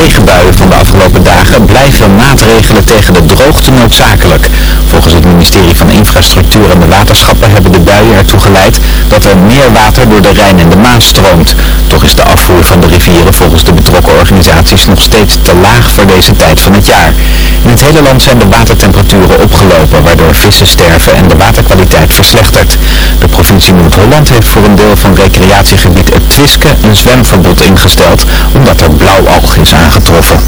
regenbuien van de afgelopen dagen blijven maatregelen tegen de droogte noodzakelijk. Volgens het ministerie van Infrastructuur en de Waterschappen hebben de buien ertoe geleid dat er meer water door de Rijn en de Maas stroomt. Toch is de afvoer van de rivieren volgens de betrokken organisaties nog steeds te laag voor deze tijd van het jaar. In het hele land zijn de watertemperaturen opgelopen, waardoor vissen sterven en de waterkwaliteit verslechtert. De provincie Noord-Holland heeft voor een deel van recreatiegebied het Twiske een zwemverbod ingesteld, omdat er blauwalg is aangetroffen.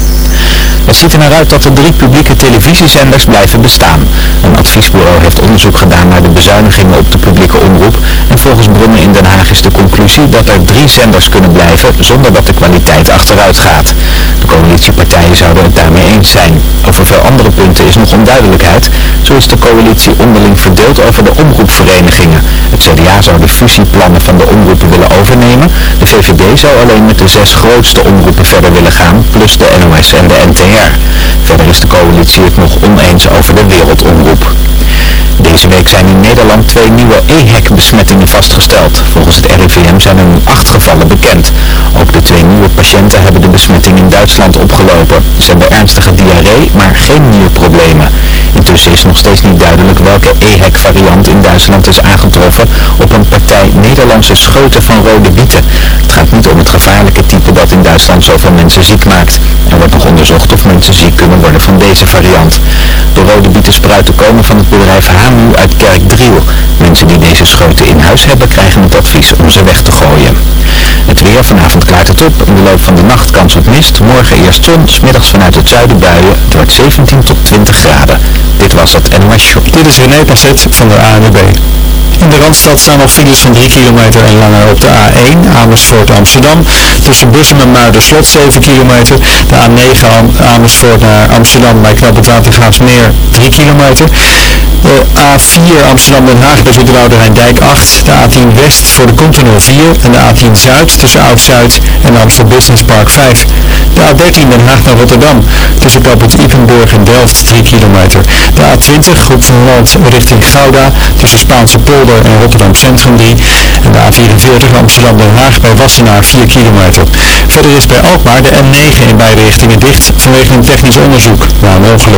Het ziet er naar uit dat de drie publieke televisiezenders blijven bestaan. Een adviesbureau heeft onderzoek gedaan naar de bezuinigingen op de publieke omroep en volgens bronnen in Den Haag is de conclusie dat er drie zenders kunnen blijven zonder dat de kwaliteit achteruit gaat. De coalitiepartijen zouden het daarmee eens zijn. Over veel andere punten is nog onduidelijkheid. Zo is de coalitie onderling verdeeld over de omroepverenigingen. Het CDA zou de fusieplannen van de omroepen willen overnemen. De VVD zou alleen met de zes grootste omroepen verder willen gaan, plus de NOS en de NTR. Verder is de coalitie het nog oneens over de wereldomroep op. Deze week zijn in Nederland twee nieuwe EHEC-besmettingen vastgesteld. Volgens het RIVM zijn er nu acht gevallen bekend. Ook de twee nieuwe patiënten hebben de besmetting in Duitsland opgelopen. Ze hebben ernstige diarree, maar geen nierproblemen. Intussen is nog steeds niet duidelijk welke EHEC-variant in Duitsland is aangetroffen op een partij Nederlandse scheuten van rode bieten. Het gaat niet om het gevaarlijke type dat in Duitsland zoveel mensen ziek maakt. Er wordt nog onderzocht of mensen ziek kunnen worden van deze variant. De rode bietenspruiten komen van het bedrijf Hanu uit Kerkdriel. Mensen die deze scheuten in huis hebben krijgen het advies om ze weg te gooien. Het weer, vanavond klaart het op. In de loop van de nacht kans op mist. Morgen eerst zon, smiddags vanuit het zuiden buien. Het wordt 17 tot 20 graden. Dit was het NOS. Dit is René Passet van de ANWB. In de Randstad staan nog files van 3 kilometer en langer op de A1 Amersfoort Amsterdam. Tussen Bussum en Muiderslot 7 kilometer. De A9 Amersfoort naar Amsterdam bij Knap het Watergraafsmeer 3 kilometer. De A4 Amsterdam Den Haag bij Zoeterwoude Rijndijk 8. De A10 West voor de Continental 4. En de A10 Zuid tussen Oud-Zuid en Amsterdam Business Park 5. De A13 Den Haag naar Rotterdam. Tussen Kappert Ipenburg en Delft 3 kilometer. De A20 Groep van Holland richting Gouda. Tussen Spaanse Polder en Rotterdam Centrum 3. En de A44 Amsterdam Den Haag bij Wassenaar 4 kilometer. Verder is bij Alkmaar de M9 in beide richtingen dicht vanwege een technisch onderzoek na een.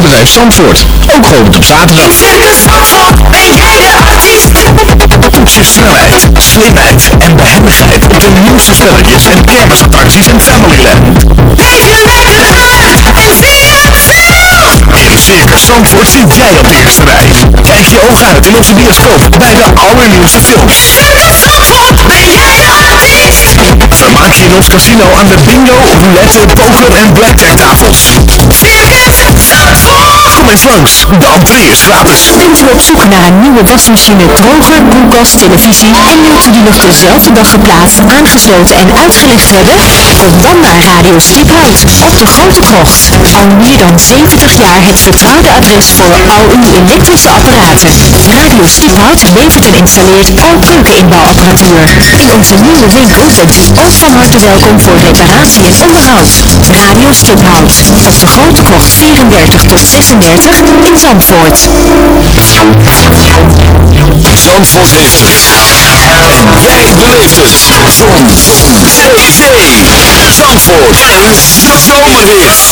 Autobedrijf Zandvoort, ook geopend op zaterdag. Toets je snelheid, slimheid en behendigheid op de nieuwste spelletjes en kermisattracties in Familyland. In Circus Zandvoort zit jij op de eerste rij. Kijk je ogen uit in onze bioscoop bij de allernieuwste films. Vermaak je in ons casino aan de bingo, roulette, poker en blackjack tafels. Kom eens langs, de entree is gratis. Bent u op zoek naar een nieuwe wasmachine, droger, koelkast, televisie en wilt u die nog dezelfde dag geplaatst, aangesloten en uitgelicht hebben? Kom dan naar Radio Stiphout op de Grote Krocht. Al meer dan 70 jaar het vertrouwde adres voor al uw elektrische apparaten. Radio Stiphout levert en installeert al keukeninbouwapparatuur. In onze nieuwe winkel bent u ook van harte welkom voor reparatie en onderhoud. Radio Stiphout op de Grote Krocht 34 tot 36 in Zandvoort. Zandvoort heeft het. En jij beleeft het. Zon. Zee. Zandvoort. Een zomerhit.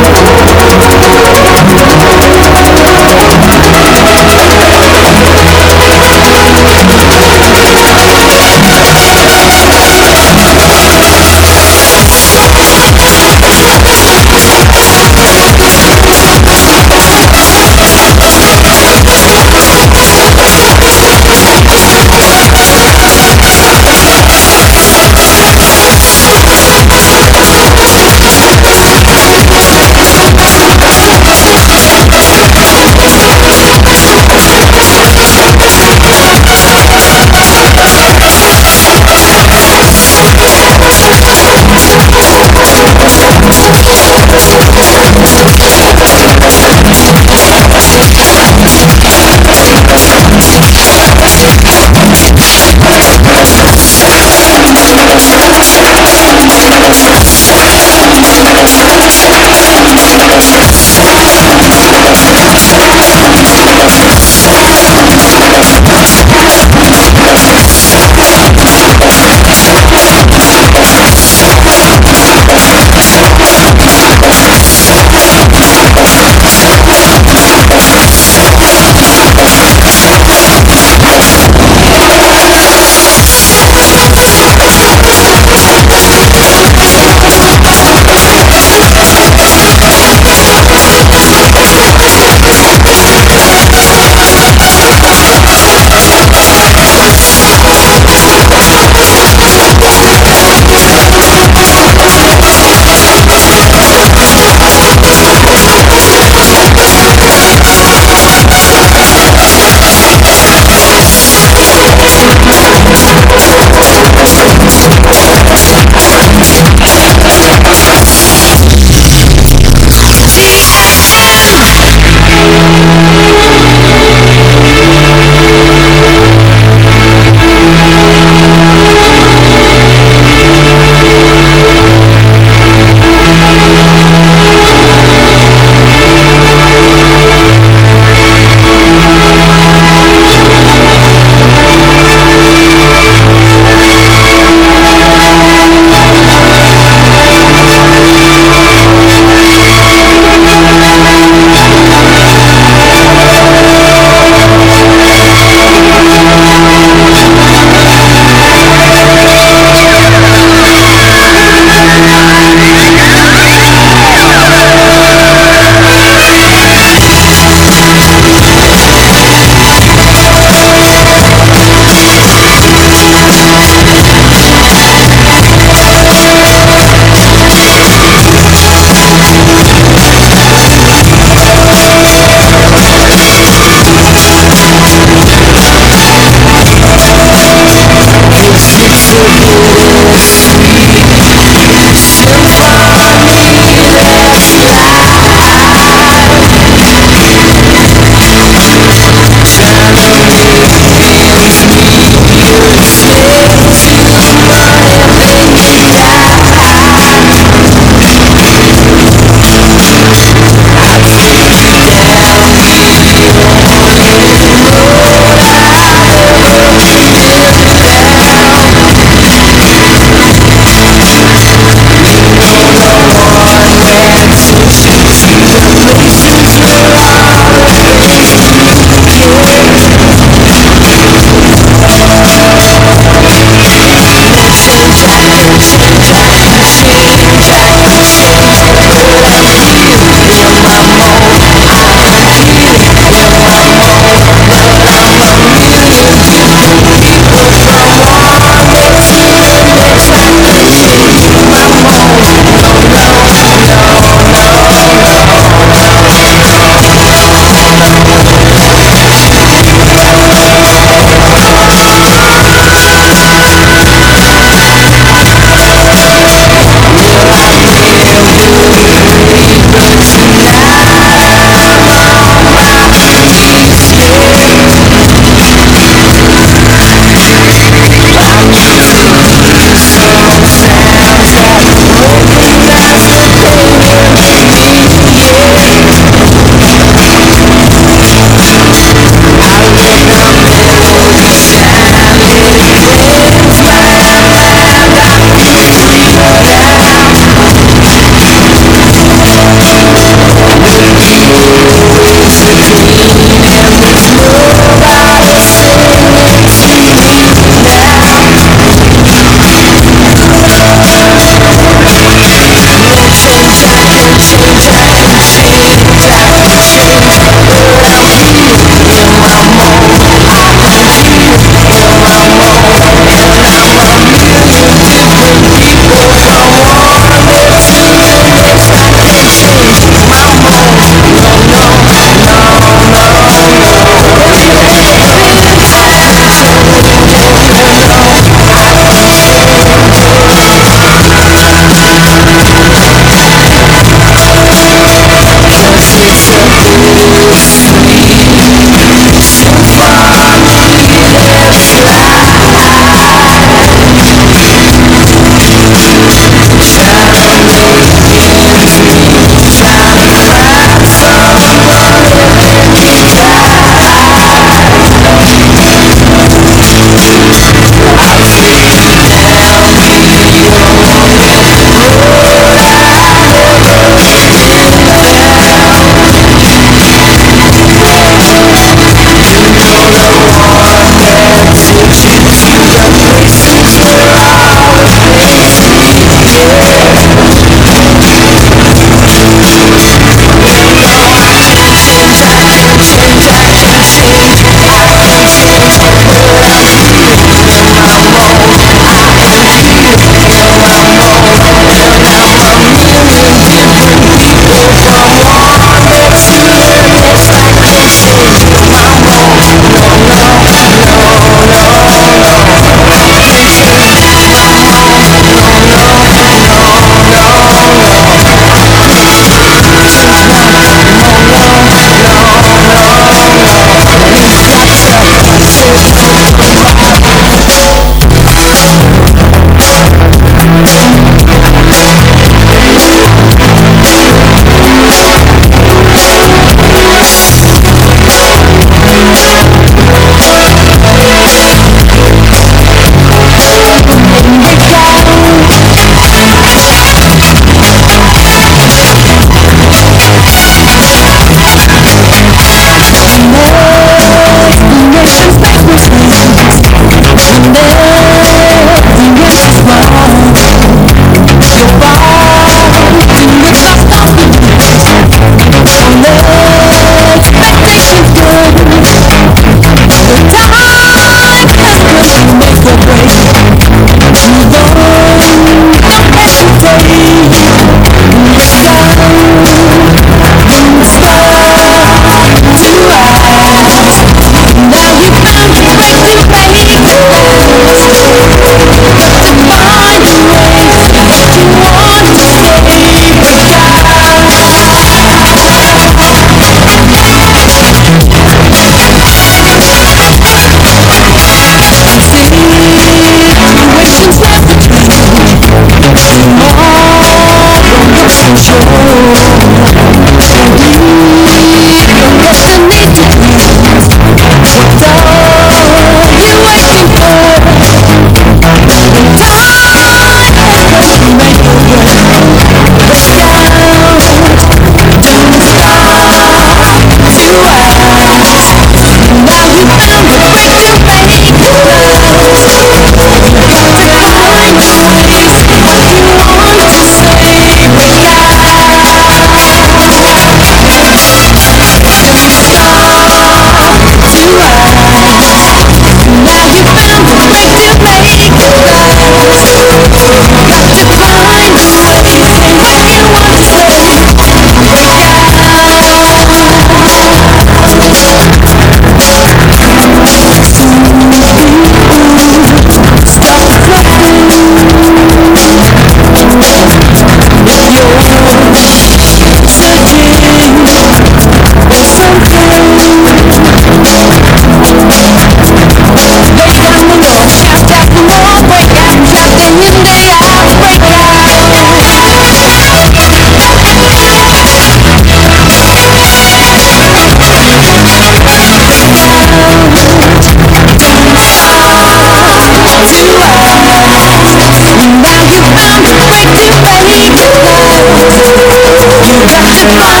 ZFM.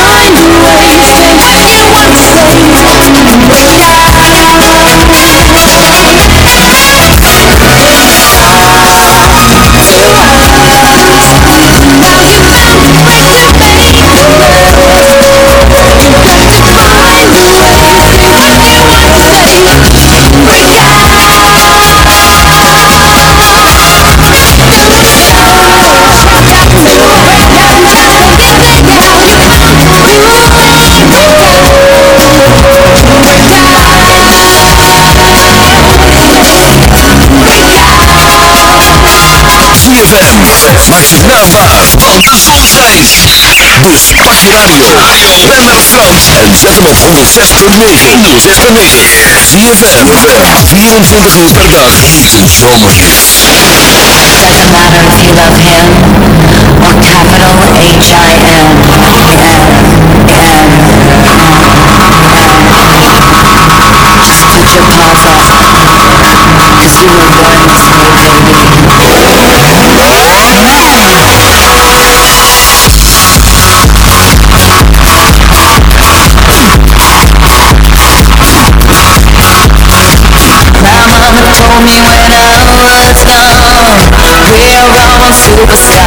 Maak zijn naam waar, want de zon schijnt. Dus pak je radio. Ben naar Frans en zet hem op 106.9. 106.9. ZFM. 24 uur per dag. Hete zomerhits. Doesn't matter if you love him or capital H-I-M. Just put your paws up, cause you were born the same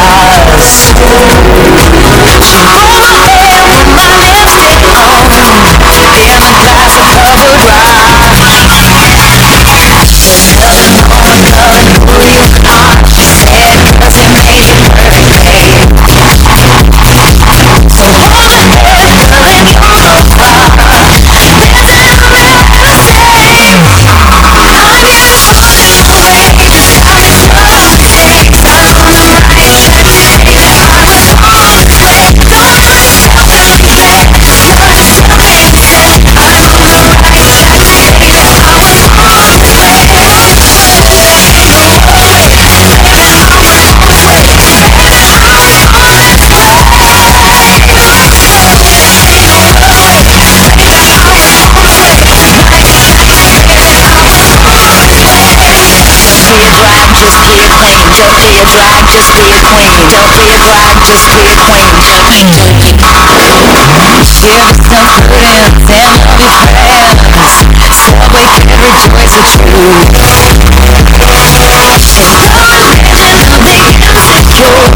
Just Queen, Marlene Boogie. Share the comfort and examine with friends. Celebrate and rejoice with you. She's coming the.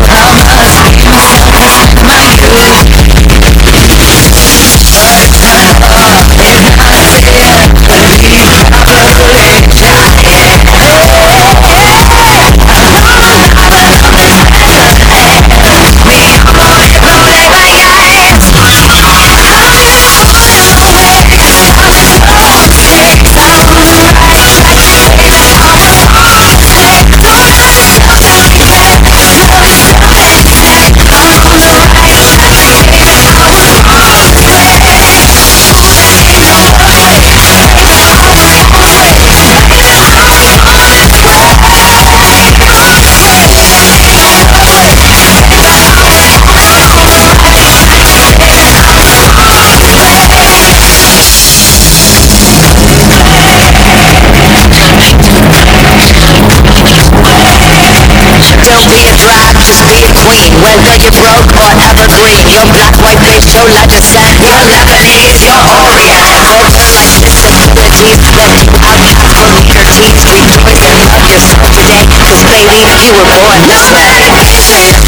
and then you broke or evergreen. Your black, white, beige, show like the sand Your Lebanese, your Orient Invoke the license and abilities Then I'm out from your teens Rejoice and love yourself today Cause baby, you were born. This way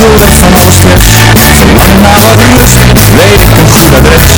genoeg van als je maar wat rust, weet goed het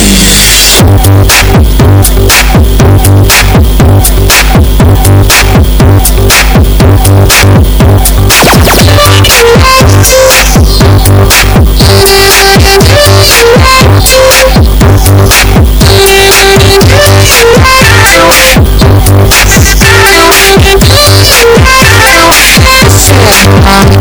Thank you. Um,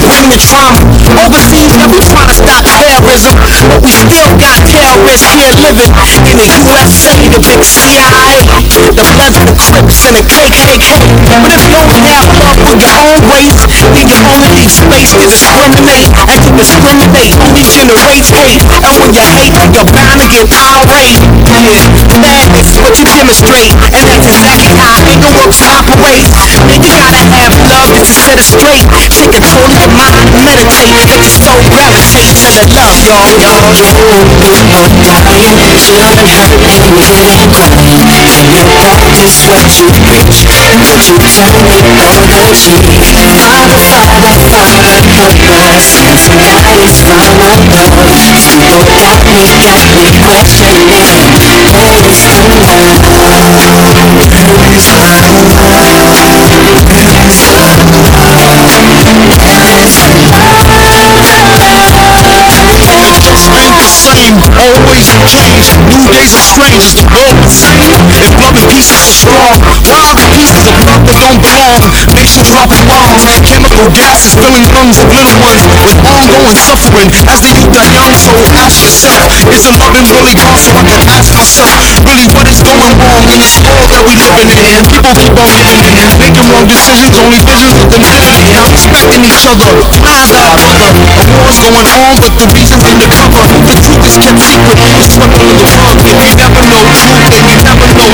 bring the trauma. Overseas, now we trying to stop terrorism, but we still got terrorists here living in the USA, the big CIA, the Bloods the Crips and the KKK. But if you don't have love for your own race, then you only need space to discriminate, and to discriminate only generates hate. And when you hate, you're bound to get irate. Madness is what you demonstrate, and that's exactly how works operates. Then you gotta have love just to set it straight. Take control of your mind and meditate. Your soul gravitates to the love, y'all, y'all. Just what you preach, you turn me on the cheek Father, Father, Father, help us is from above People got me, got me questioning Where is the ain't embrace the change New days are strange, as the the same Peace is so strong, why are the pieces of love that don't belong? Nations dropping bombs, chemical gases filling lungs of little ones with ongoing suffering as the youth are young. So ask yourself, isn't loving really gone? So I can ask myself, really what is going wrong in this world that we living in? People keep on living in making wrong decisions, only visions of the negative, not respecting each other. Where's that brother? War's going on, but the reason's undercover. The truth is kept secret, it's under the. If you never know truth, then you never know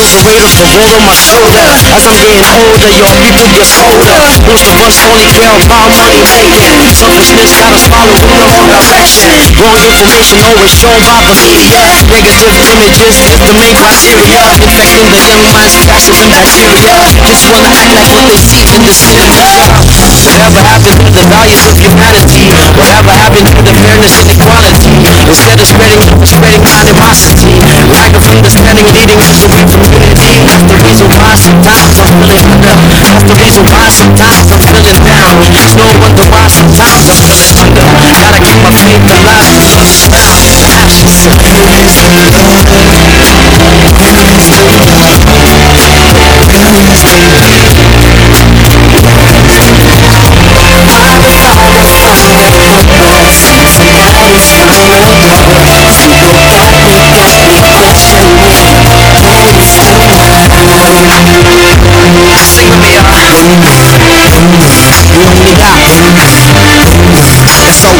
The weight of the world on my shoulder As I'm getting older, yo, people get colder Most of us only care about money making Selfishness got us following the wrong direction Wrong information always shown by the media Negative images make my criteria Infecting the young minds, gasoline bacteria Just wanna act like what they see in the cinema Whatever happened to the values of humanity? Whatever happened to the fairness and equality? Instead of spreading, spreading animosity Lack of understanding leading us away from unity That's the reason why sometimes I'm feeling That's the reason why sometimes I'm feeling down It's no wonder why sometimes I'm feeling under Gotta keep my faith alive Sing with me, y'all. We so